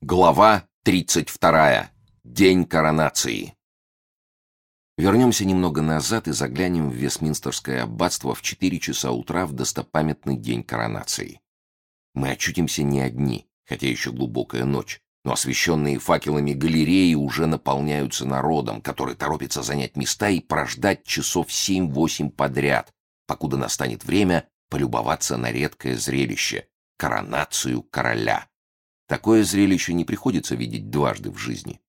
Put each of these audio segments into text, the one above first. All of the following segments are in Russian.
Глава 32. День коронации. Вернемся немного назад и заглянем в Вестминстерское аббатство в 4 часа утра в достопамятный день коронации. Мы очутимся не одни, хотя еще глубокая ночь, но освещенные факелами галереи уже наполняются народом, который торопится занять места и прождать часов 7-8 подряд, покуда настанет время полюбоваться на редкое зрелище — коронацию короля. Такое зрелище не приходится видеть дважды в жизни.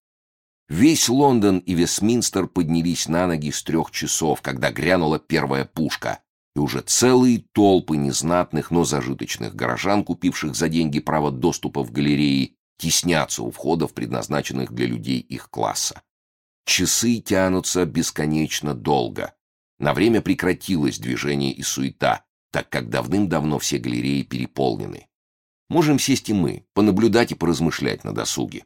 Весь Лондон и Вестминстер поднялись на ноги с трех часов, когда грянула первая пушка, и уже целые толпы незнатных, но зажиточных горожан, купивших за деньги право доступа в галереи, теснятся у входов, предназначенных для людей их класса. Часы тянутся бесконечно долго. На время прекратилось движение и суета, так как давным-давно все галереи переполнены. Можем сесть и мы, понаблюдать и поразмышлять на досуге.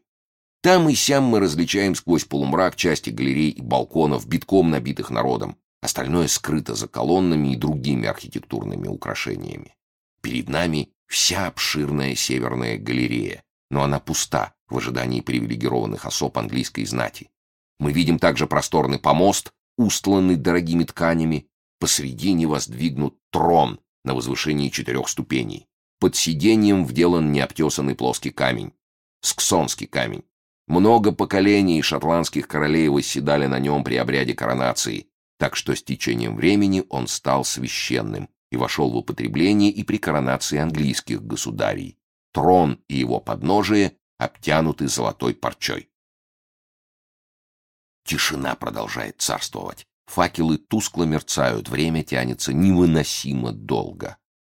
Там и сям мы различаем сквозь полумрак части галерей и балконов, битком набитых народом. Остальное скрыто за колоннами и другими архитектурными украшениями. Перед нами вся обширная северная галерея, но она пуста в ожидании привилегированных особ английской знати. Мы видим также просторный помост, устланный дорогими тканями. Посредине воздвигнут трон на возвышении четырех ступеней. Под сиденьем вделан необтесанный плоский камень. Сксонский камень. Много поколений шотландских королей восседали на нем при обряде коронации, так что с течением времени он стал священным и вошел в употребление и при коронации английских государей. Трон и его подножие обтянуты золотой парчой. Тишина продолжает царствовать. Факелы тускло мерцают, время тянется невыносимо долго.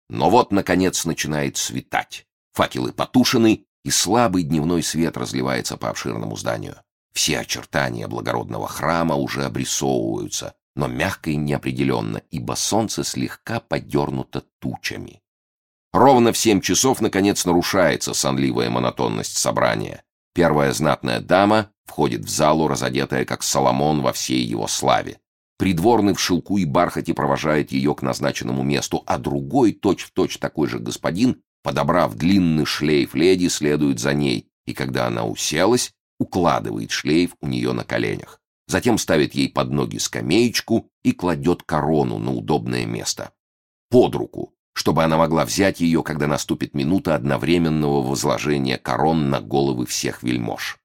Но вот, наконец, начинает светать. Факелы потушены, и слабый дневной свет разливается по обширному зданию. Все очертания благородного храма уже обрисовываются, но мягко и неопределенно, ибо солнце слегка подернуто тучами. Ровно в семь часов, наконец, нарушается сонливая монотонность собрания. Первая знатная дама входит в залу, разодетая, как Соломон во всей его славе. Придворный в шелку и бархате провожает ее к назначенному месту, а другой, точь-в-точь точь такой же господин, подобрав длинный шлейф леди, следует за ней, и когда она уселась, укладывает шлейф у нее на коленях. Затем ставит ей под ноги скамеечку и кладет корону на удобное место. Под руку, чтобы она могла взять ее, когда наступит минута одновременного возложения корон на головы всех вельмож.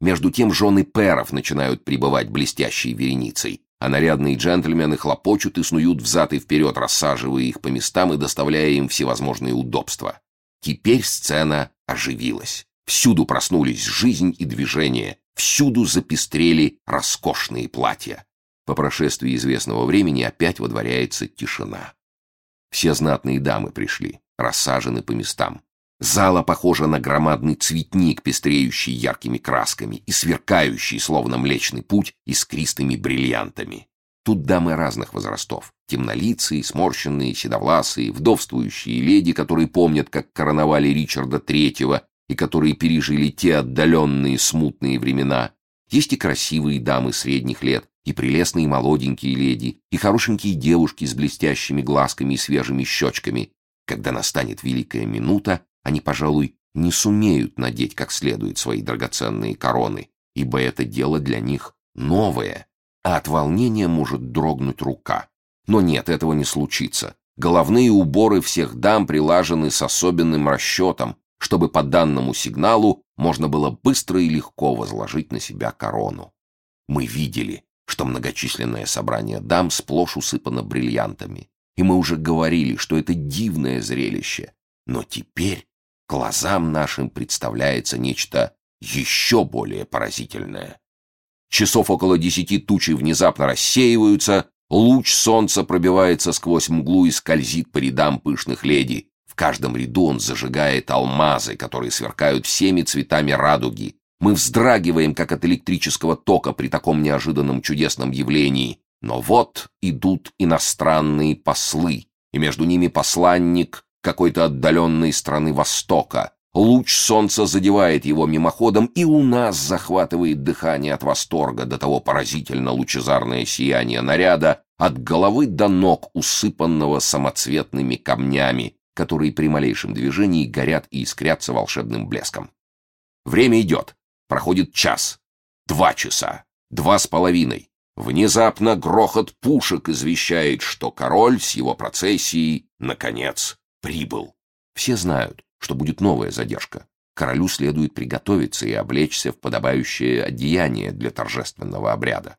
Между тем жены пэров начинают прибывать блестящей вереницей, а нарядные джентльмены хлопочут и снуют взад и вперед, рассаживая их по местам и доставляя им всевозможные удобства. Теперь сцена оживилась. Всюду проснулись жизнь и движение, всюду запестрели роскошные платья. По прошествии известного времени опять водворяется тишина. Все знатные дамы пришли, рассажены по местам. Зала похожа на громадный цветник, пестреющий яркими красками и сверкающий, словно млечный путь, искристыми бриллиантами. Тут дамы разных возрастов. Темнолицые, сморщенные, седовласые, вдовствующие леди, которые помнят, как короновали Ричарда Третьего и которые пережили те отдаленные смутные времена. Есть и красивые дамы средних лет, и прелестные молоденькие леди, и хорошенькие девушки с блестящими глазками и свежими щечками. Когда настанет великая минута, они, пожалуй, не сумеют надеть как следует свои драгоценные короны, ибо это дело для них новое, а от волнения может дрогнуть рука. Но нет, этого не случится. Головные уборы всех дам прилажены с особенным расчетом, чтобы по данному сигналу можно было быстро и легко возложить на себя корону. Мы видели, что многочисленное собрание дам сплошь усыпано бриллиантами, и мы уже говорили, что это дивное зрелище. Но теперь глазам нашим представляется нечто еще более поразительное. Часов около десяти тучи внезапно рассеиваются, луч солнца пробивается сквозь мглу и скользит по рядам пышных леди. В каждом ряду он зажигает алмазы, которые сверкают всеми цветами радуги. Мы вздрагиваем, как от электрического тока при таком неожиданном чудесном явлении. Но вот идут иностранные послы, и между ними посланник какой-то отдаленной страны Востока. Луч солнца задевает его мимоходом, и у нас захватывает дыхание от восторга до того поразительно лучезарное сияние наряда от головы до ног, усыпанного самоцветными камнями, которые при малейшем движении горят и искрятся волшебным блеском. Время идет. Проходит час. Два часа. Два с половиной. Внезапно грохот пушек извещает, что король с его процессией, наконец, прибыл. Все знают, что будет новая задержка. Королю следует приготовиться и облечься в подобающее одеяние для торжественного обряда.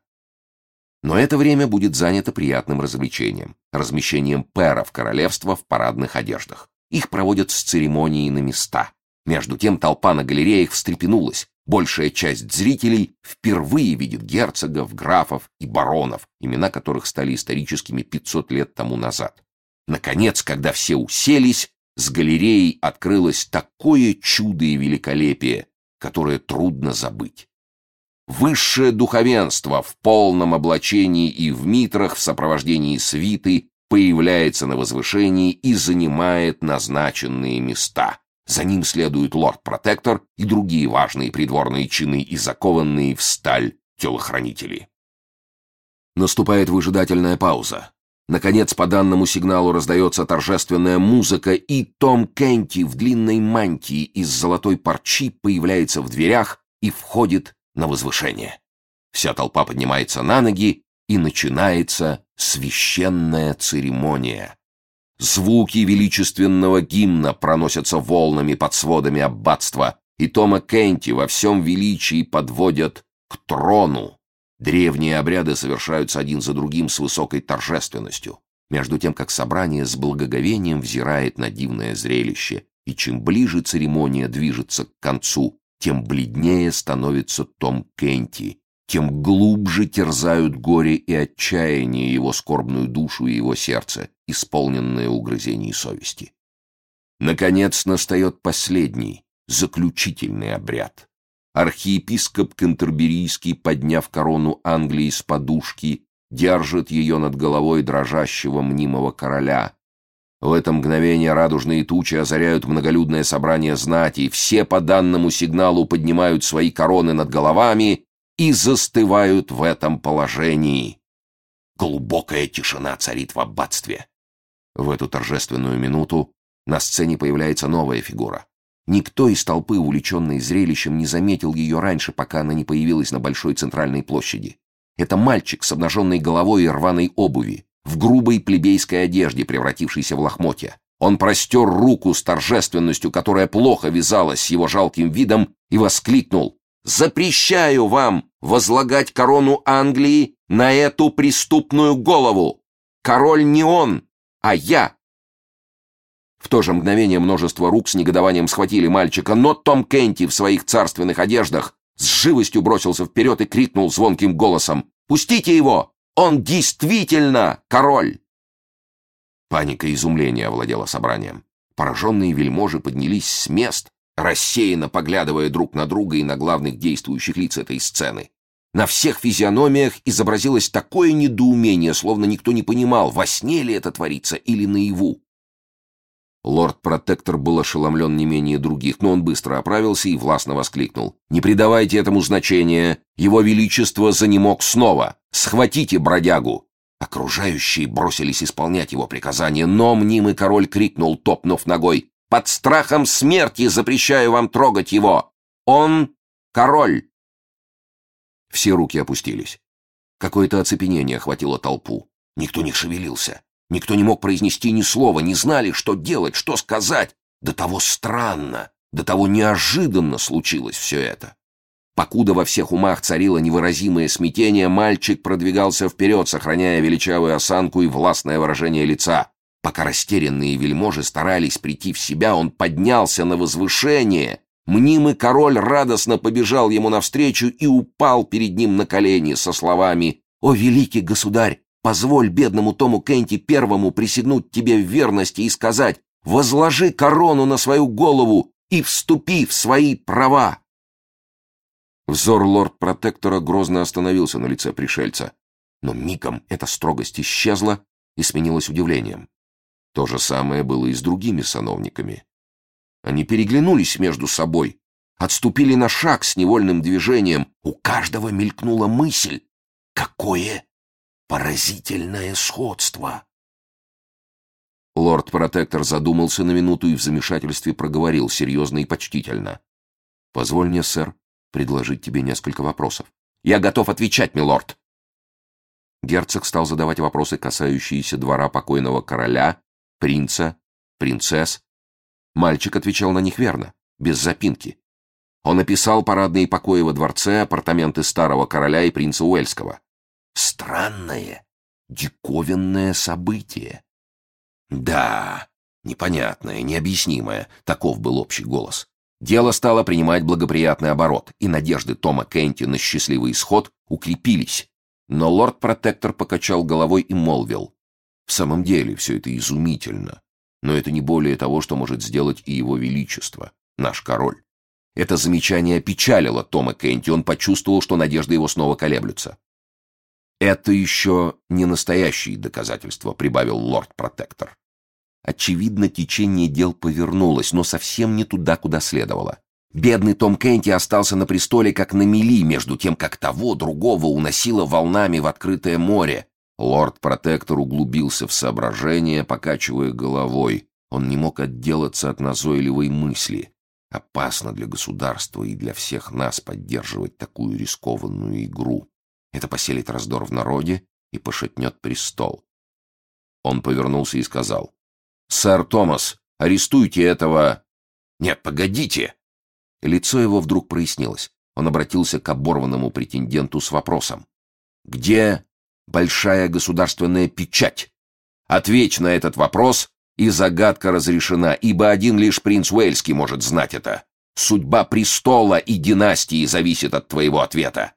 Но это время будет занято приятным развлечением, размещением пэров королевства в парадных одеждах. Их проводят с церемонией на места. Между тем толпа на галереях встрепенулась. Большая часть зрителей впервые видит герцогов, графов и баронов, имена которых стали историческими 500 лет тому назад. Наконец, когда все уселись, с галереей открылось такое чудо и великолепие, которое трудно забыть. Высшее духовенство в полном облачении и в митрах в сопровождении свиты появляется на возвышении и занимает назначенные места. За ним следует лорд-протектор и другие важные придворные чины и закованные в сталь телохранители. Наступает выжидательная пауза. Наконец, по данному сигналу раздается торжественная музыка, и Том Кенти в длинной мантии из золотой парчи появляется в дверях и входит на возвышение. Вся толпа поднимается на ноги, и начинается священная церемония. Звуки величественного гимна проносятся волнами под сводами аббатства, и Тома Кенти во всем величии подводят к трону. Древние обряды совершаются один за другим с высокой торжественностью, между тем как собрание с благоговением взирает на дивное зрелище, и чем ближе церемония движется к концу, тем бледнее становится Том Кенти, тем глубже терзают горе и отчаяние его скорбную душу и его сердце, исполненное угрызений совести. Наконец настает последний, заключительный обряд. Архиепископ Кентерберийский, подняв корону Англии с подушки, держит ее над головой дрожащего мнимого короля. В это мгновение радужные тучи озаряют многолюдное собрание знати, все по данному сигналу поднимают свои короны над головами и застывают в этом положении. Глубокая тишина царит в аббатстве. В эту торжественную минуту на сцене появляется новая фигура. Никто из толпы, увлеченной зрелищем, не заметил ее раньше, пока она не появилась на большой центральной площади. Это мальчик с обнаженной головой и рваной обуви, в грубой плебейской одежде, превратившейся в лохмотья. Он простер руку с торжественностью, которая плохо вязалась с его жалким видом, и воскликнул Запрещаю вам возлагать корону Англии на эту преступную голову. Король не он, а я. В то же мгновение множество рук с негодованием схватили мальчика, но Том Кенти в своих царственных одеждах с живостью бросился вперед и крикнул звонким голосом «Пустите его! Он действительно король!» Паника и изумление овладела собранием. Пораженные вельможи поднялись с мест рассеянно поглядывая друг на друга и на главных действующих лиц этой сцены. На всех физиономиях изобразилось такое недоумение, словно никто не понимал, во сне ли это творится или наяву. Лорд-протектор был ошеломлен не менее других, но он быстро оправился и властно воскликнул. «Не придавайте этому значения! Его Величество занемог снова! Схватите бродягу!» Окружающие бросились исполнять его приказание, но мнимый король крикнул, топнув ногой. Под страхом смерти запрещаю вам трогать его. Он король. Все руки опустились. Какое-то оцепенение охватило толпу. Никто не шевелился. Никто не мог произнести ни слова, не знали, что делать, что сказать. До того странно, до того неожиданно случилось все это. Покуда во всех умах царило невыразимое смятение, мальчик продвигался вперед, сохраняя величавую осанку и властное выражение лица. Пока растерянные вельможи старались прийти в себя, он поднялся на возвышение. Мнимый король радостно побежал ему навстречу и упал перед ним на колени со словами «О, великий государь, позволь бедному Тому Кенти первому присягнуть тебе в верности и сказать «Возложи корону на свою голову и вступи в свои права». Взор лорд-протектора грозно остановился на лице пришельца, но мигом эта строгость исчезла и сменилась удивлением. То же самое было и с другими сановниками. Они переглянулись между собой, отступили на шаг с невольным движением. У каждого мелькнула мысль. Какое поразительное сходство! Лорд-протектор задумался на минуту и в замешательстве проговорил серьезно и почтительно. Позволь мне, сэр, предложить тебе несколько вопросов. Я готов отвечать, милорд. Герцог стал задавать вопросы, касающиеся двора покойного короля, принца, принцесс. Мальчик отвечал на них верно, без запинки. Он описал парадные покои во дворце, апартаменты старого короля и принца Уэльского. Странное, диковинное событие. Да, непонятное, необъяснимое, таков был общий голос. Дело стало принимать благоприятный оборот, и надежды Тома Кенти на счастливый исход укрепились. Но лорд-протектор покачал головой и молвил. В самом деле все это изумительно. Но это не более того, что может сделать и его величество, наш король. Это замечание опечалило Тома Кенти, он почувствовал, что надежды его снова колеблются. «Это еще не настоящие доказательства», — прибавил лорд-протектор. Очевидно, течение дел повернулось, но совсем не туда, куда следовало. Бедный Том Кенти остался на престоле как на мели, между тем, как того, другого уносило волнами в открытое море. Лорд-протектор углубился в соображение, покачивая головой. Он не мог отделаться от назойливой мысли. Опасно для государства и для всех нас поддерживать такую рискованную игру. Это поселит раздор в народе и пошатнет престол. Он повернулся и сказал. «Сэр Томас, арестуйте этого...» «Нет, погодите!» Лицо его вдруг прояснилось. Он обратился к оборванному претенденту с вопросом. «Где большая государственная печать? Ответь на этот вопрос, и загадка разрешена, ибо один лишь принц Уэльский может знать это. Судьба престола и династии зависит от твоего ответа».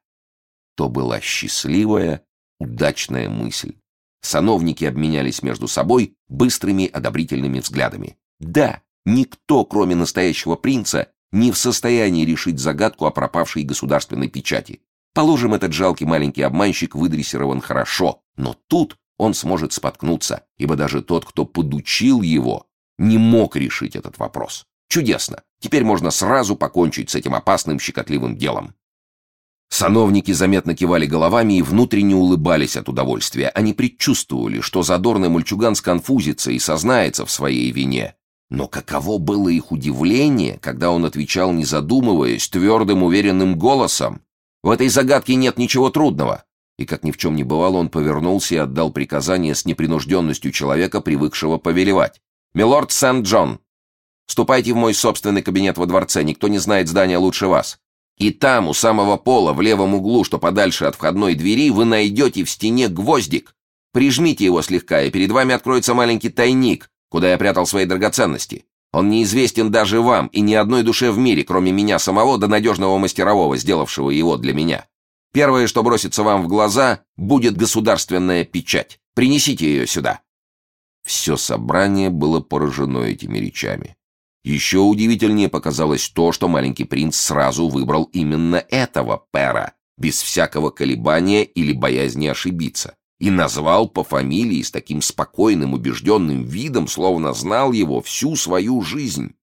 То была счастливая, удачная мысль. Сановники обменялись между собой быстрыми одобрительными взглядами. Да, никто, кроме настоящего принца, не в состоянии решить загадку о пропавшей государственной печати. Положим, этот жалкий маленький обманщик выдрессирован хорошо, но тут он сможет споткнуться, ибо даже тот, кто подучил его, не мог решить этот вопрос. Чудесно. Теперь можно сразу покончить с этим опасным щекотливым делом. Сановники заметно кивали головами и внутренне улыбались от удовольствия. Они предчувствовали, что задорный мальчуган сконфузится и сознается в своей вине. Но каково было их удивление, когда он отвечал, не задумываясь, твердым, уверенным голосом. «В этой загадке нет ничего трудного». И, как ни в чем не бывало, он повернулся и отдал приказание с непринужденностью человека, привыкшего повелевать. «Милорд Сент-Джон, ступайте в мой собственный кабинет во дворце, никто не знает здания лучше вас. И там, у самого пола, в левом углу, что подальше от входной двери, вы найдете в стене гвоздик. Прижмите его слегка, и перед вами откроется маленький тайник, куда я прятал свои драгоценности. Он неизвестен даже вам и ни одной душе в мире, кроме меня самого до надежного мастерового, сделавшего его для меня. Первое, что бросится вам в глаза, будет государственная печать. Принесите ее сюда». Все собрание было поражено этими речами. Еще удивительнее показалось то, что маленький принц сразу выбрал именно этого пера, без всякого колебания или боязни ошибиться и назвал по фамилии с таким спокойным, убежденным видом, словно знал его всю свою жизнь.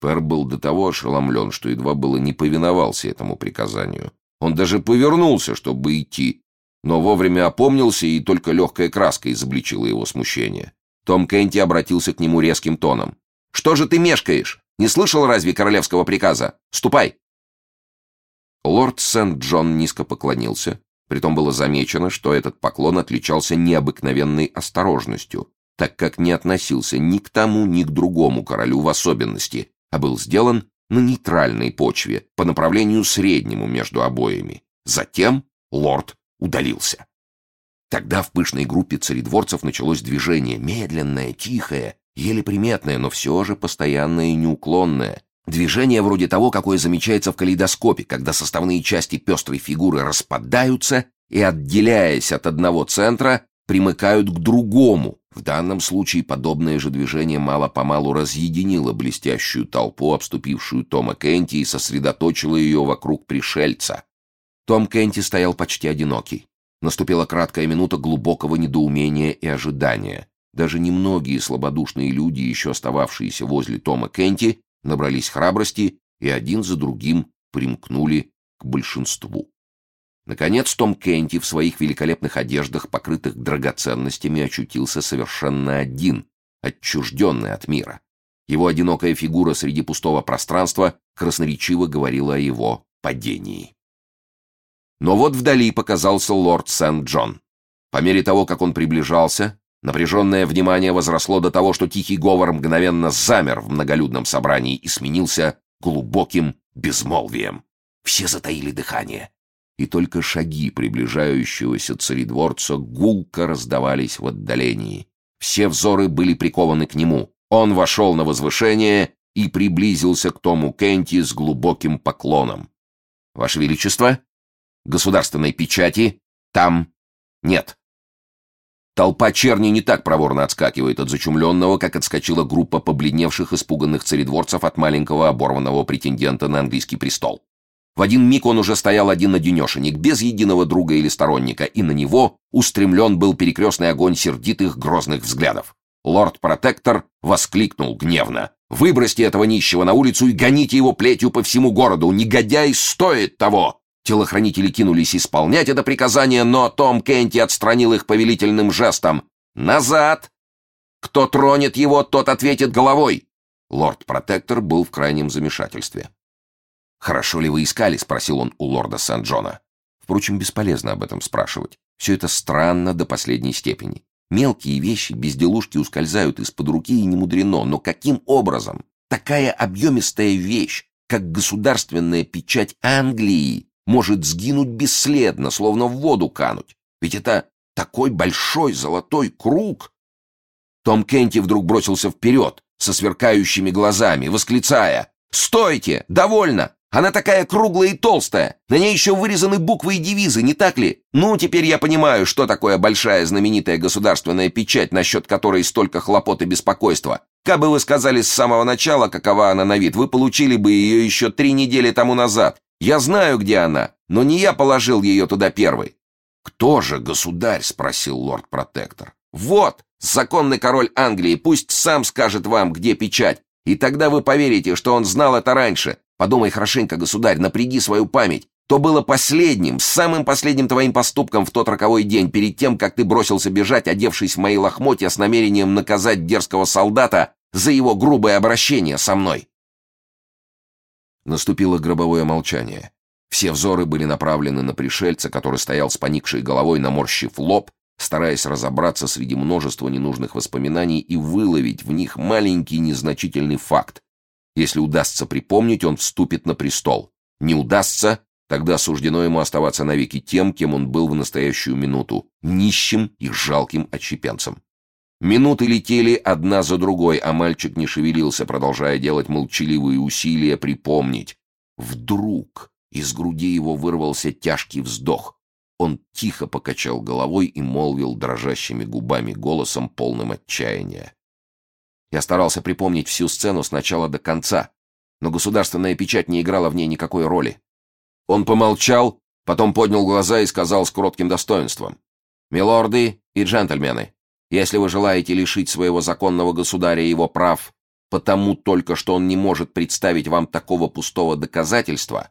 Пер был до того ошеломлен, что едва было не повиновался этому приказанию. Он даже повернулся, чтобы идти, но вовремя опомнился, и только легкая краска изобличила его смущение. Том Кенти обратился к нему резким тоном. «Что же ты мешкаешь? Не слышал разве королевского приказа? Ступай!» Лорд Сент-Джон низко поклонился, Притом было замечено, что этот поклон отличался необыкновенной осторожностью, так как не относился ни к тому, ни к другому королю в особенности, а был сделан на нейтральной почве, по направлению среднему между обоими. Затем лорд удалился. Тогда в пышной группе царедворцев началось движение, медленное, тихое, еле приметное, но все же постоянное и неуклонное, Движение вроде того, какое замечается в калейдоскопе, когда составные части пестрой фигуры распадаются и, отделяясь от одного центра, примыкают к другому. В данном случае подобное же движение мало-помалу разъединило блестящую толпу, обступившую Тома Кенти, и сосредоточило ее вокруг пришельца. Том Кенти стоял почти одинокий. Наступила краткая минута глубокого недоумения и ожидания. Даже немногие слабодушные люди, еще остававшиеся возле Тома Кенти, набрались храбрости и один за другим примкнули к большинству. Наконец Том Кенти в своих великолепных одеждах, покрытых драгоценностями, очутился совершенно один, отчужденный от мира. Его одинокая фигура среди пустого пространства красноречиво говорила о его падении. Но вот вдали показался лорд Сент-Джон. По мере того, как он приближался, напряженное внимание возросло до того, что тихий говор мгновенно замер в многолюдном собрании и сменился глубоким безмолвием. Все затаили дыхание. И только шаги приближающегося царедворца гулко раздавались в отдалении. Все взоры были прикованы к нему. Он вошел на возвышение и приблизился к Тому Кенти с глубоким поклоном. «Ваше Величество, государственной печати там нет». Толпа черни не так проворно отскакивает от зачумленного, как отскочила группа побледневших испуганных царедворцев от маленького оборванного претендента на английский престол. В один миг он уже стоял один-одинешенек, без единого друга или сторонника, и на него устремлен был перекрестный огонь сердитых грозных взглядов. Лорд-протектор воскликнул гневно. «Выбросьте этого нищего на улицу и гоните его плетью по всему городу! Негодяй стоит того!» Телохранители кинулись исполнять это приказание, но Том Кенти отстранил их повелительным жестом. «Назад! Кто тронет его, тот ответит головой!» Лорд-протектор был в крайнем замешательстве. «Хорошо ли вы искали?» — спросил он у лорда Сент-Джона. Впрочем, бесполезно об этом спрашивать. Все это странно до последней степени. Мелкие вещи, безделушки ускользают из-под руки и не мудрено, но каким образом такая объемистая вещь, как государственная печать Англии, может сгинуть бесследно, словно в воду кануть. Ведь это такой большой золотой круг. Том Кенти вдруг бросился вперед, со сверкающими глазами, восклицая «Стойте! Довольно! Она такая круглая и толстая! На ней еще вырезаны буквы и девизы, не так ли? Ну, теперь я понимаю, что такое большая знаменитая государственная печать, насчет которой столько хлопот и беспокойства. Как бы вы сказали с самого начала, какова она на вид, вы получили бы ее еще три недели тому назад. Я знаю, где она, но не я положил ее туда первый. «Кто же, государь?» — спросил лорд-протектор. «Вот, законный король Англии, пусть сам скажет вам, где печать, и тогда вы поверите, что он знал это раньше. Подумай хорошенько, государь, напряги свою память. То было последним, самым последним твоим поступком в тот роковой день, перед тем, как ты бросился бежать, одевшись в мои лохмотья с намерением наказать дерзкого солдата за его грубое обращение со мной. Наступило гробовое молчание. Все взоры были направлены на пришельца, который стоял с поникшей головой, наморщив лоб, стараясь разобраться среди множества ненужных воспоминаний и выловить в них маленький незначительный факт. Если удастся припомнить, он вступит на престол. Не удастся, тогда суждено ему оставаться навеки тем, кем он был в настоящую минуту, нищим и жалким отщепенцем. Минуты летели одна за другой, а мальчик не шевелился, продолжая делать молчаливые усилия припомнить. Вдруг из груди его вырвался тяжкий вздох. Он тихо покачал головой и молвил дрожащими губами голосом, полным отчаяния. Я старался припомнить всю сцену с начала до конца, но государственная печать не играла в ней никакой роли. Он помолчал, потом поднял глаза и сказал с коротким достоинством. «Милорды и джентльмены, если вы желаете лишить своего законного государя его прав, потому только что он не может представить вам такого пустого доказательства,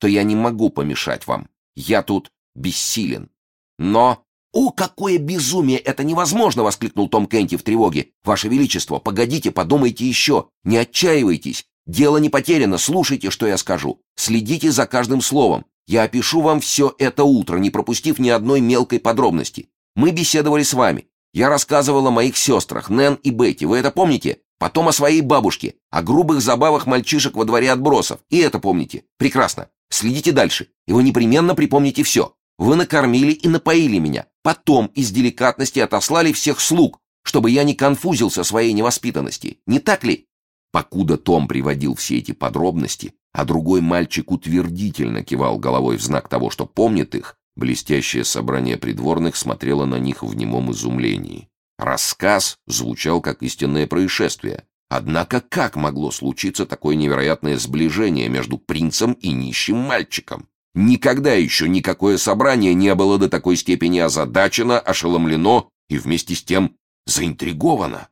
то я не могу помешать вам. Я тут бессилен. Но... «О, какое безумие! Это невозможно!» — воскликнул Том Кенти в тревоге. «Ваше Величество, погодите, подумайте еще. Не отчаивайтесь. Дело не потеряно. Слушайте, что я скажу. Следите за каждым словом. Я опишу вам все это утро, не пропустив ни одной мелкой подробности. Мы беседовали с вами. Я рассказывал о моих сестрах, Нэн и Бетти, вы это помните? Потом о своей бабушке, о грубых забавах мальчишек во дворе отбросов. И это помните. Прекрасно. Следите дальше, и вы непременно припомните все. Вы накормили и напоили меня. Потом из деликатности отослали всех слуг, чтобы я не конфузился своей невоспитанности. Не так ли? Покуда Том приводил все эти подробности, а другой мальчик утвердительно кивал головой в знак того, что помнит их, Блестящее собрание придворных смотрело на них в немом изумлении. Рассказ звучал как истинное происшествие. Однако как могло случиться такое невероятное сближение между принцем и нищим мальчиком? Никогда еще никакое собрание не было до такой степени озадачено, ошеломлено и вместе с тем заинтриговано.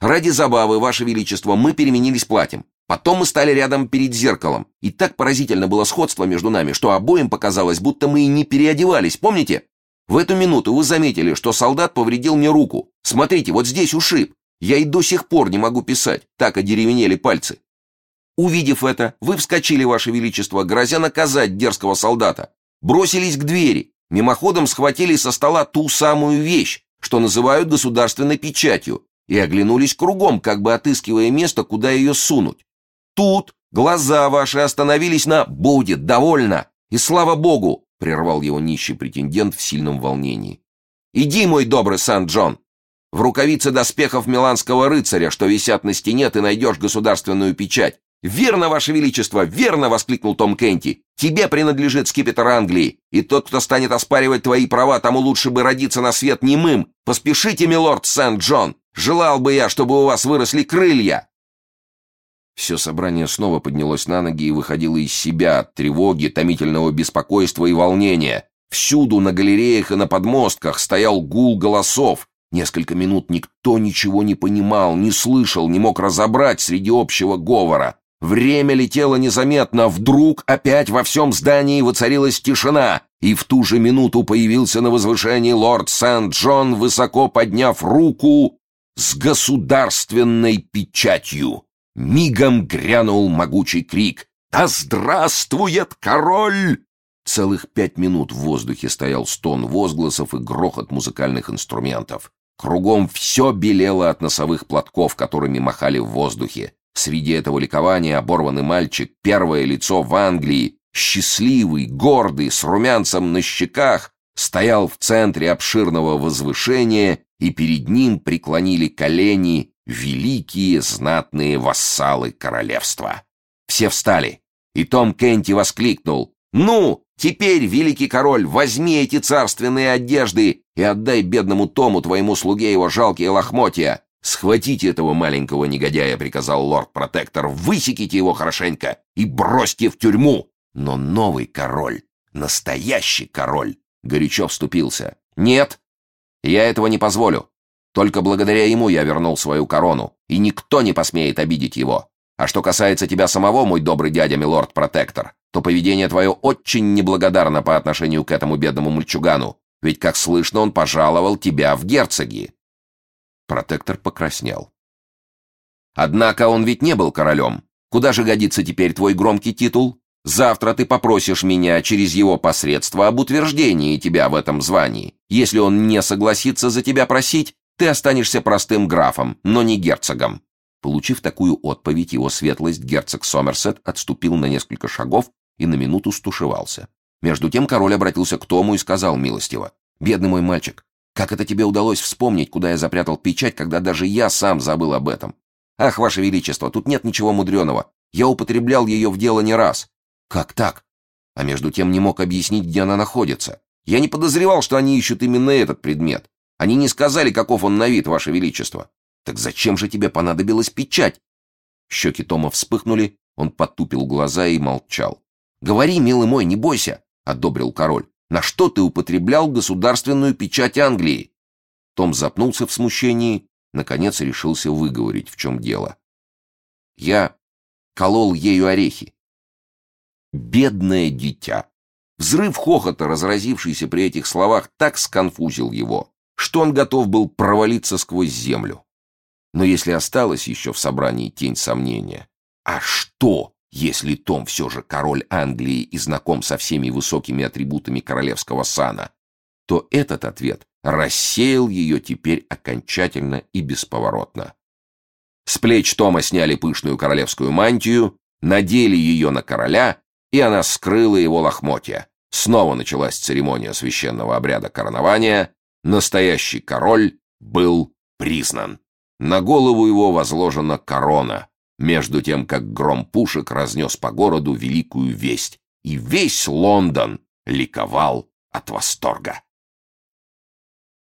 «Ради забавы, Ваше Величество, мы переменились платьем. Потом мы стали рядом перед зеркалом, и так поразительно было сходство между нами, что обоим показалось, будто мы и не переодевались, помните? В эту минуту вы заметили, что солдат повредил мне руку. Смотрите, вот здесь ушиб. Я и до сих пор не могу писать, так одеревенели пальцы. Увидев это, вы вскочили, Ваше Величество, грозя наказать дерзкого солдата. Бросились к двери, мимоходом схватили со стола ту самую вещь, что называют государственной печатью, и оглянулись кругом, как бы отыскивая место, куда ее сунуть. Тут глаза ваши остановились на «будет, довольно!» И слава богу, прервал его нищий претендент в сильном волнении. Иди, мой добрый Сан-Джон, в рукавице доспехов миланского рыцаря, что висят на стене, ты найдешь государственную печать. «Верно, Ваше Величество, верно!» — воскликнул Том Кенти. «Тебе принадлежит скипетр Англии, и тот, кто станет оспаривать твои права, тому лучше бы родиться на свет немым. Поспешите, милорд Сент-Джон! Желал бы я, чтобы у вас выросли крылья!» Все собрание снова поднялось на ноги и выходило из себя от тревоги, томительного беспокойства и волнения. Всюду, на галереях и на подмостках, стоял гул голосов. Несколько минут никто ничего не понимал, не слышал, не мог разобрать среди общего говора. Время летело незаметно, вдруг опять во всем здании воцарилась тишина, и в ту же минуту появился на возвышении лорд Сент-Джон, высоко подняв руку с государственной печатью. Мигом грянул могучий крик «Да здравствует король!» Целых пять минут в воздухе стоял стон возгласов и грохот музыкальных инструментов. Кругом все белело от носовых платков, которыми махали в воздухе. Среди этого ликования оборванный мальчик, первое лицо в Англии, счастливый, гордый, с румянцем на щеках, стоял в центре обширного возвышения, и перед ним преклонили колени великие знатные вассалы королевства. Все встали, и Том Кенти воскликнул «Ну, теперь, великий король, возьми эти царственные одежды и отдай бедному Тому, твоему слуге, его жалкие лохмотья. «Схватите этого маленького негодяя», — приказал лорд-протектор, «высеките его хорошенько и бросьте в тюрьму». Но новый король, настоящий король, горячо вступился. «Нет, я этого не позволю. Только благодаря ему я вернул свою корону, и никто не посмеет обидеть его. А что касается тебя самого, мой добрый дядя милорд-протектор, то поведение твое очень неблагодарно по отношению к этому бедному мальчугану, ведь, как слышно, он пожаловал тебя в герцоги. Протектор покраснел. «Однако он ведь не был королем. Куда же годится теперь твой громкий титул? Завтра ты попросишь меня через его посредство об утверждении тебя в этом звании. Если он не согласится за тебя просить, ты останешься простым графом, но не герцогом». Получив такую отповедь, его светлость, герцог Сомерсет, отступил на несколько шагов и на минуту стушевался. Между тем король обратился к Тому и сказал милостиво, «Бедный мой мальчик, как это тебе удалось вспомнить, куда я запрятал печать, когда даже я сам забыл об этом? Ах, ваше величество, тут нет ничего мудреного. Я употреблял ее в дело не раз. Как так? А между тем не мог объяснить, где она находится. Я не подозревал, что они ищут именно этот предмет. Они не сказали, каков он на вид, ваше величество. Так зачем же тебе понадобилась печать? Щеки Тома вспыхнули, он потупил глаза и молчал. «Говори, милый мой, не бойся», — одобрил король. На что ты употреблял государственную печать Англии?» Том запнулся в смущении, наконец решился выговорить, в чем дело. «Я колол ею орехи». «Бедное дитя!» Взрыв хохота, разразившийся при этих словах, так сконфузил его, что он готов был провалиться сквозь землю. Но если осталось еще в собрании тень сомнения, а что, если Том все же король Англии и знаком со всеми высокими атрибутами королевского сана, то этот ответ рассеял ее теперь окончательно и бесповоротно. С плеч Тома сняли пышную королевскую мантию, надели ее на короля, и она скрыла его лохмотья. Снова началась церемония священного обряда коронования. Настоящий король был признан. На голову его возложена корона, между тем как гром пушек разнес по городу великую весть, и весь Лондон ликовал от восторга.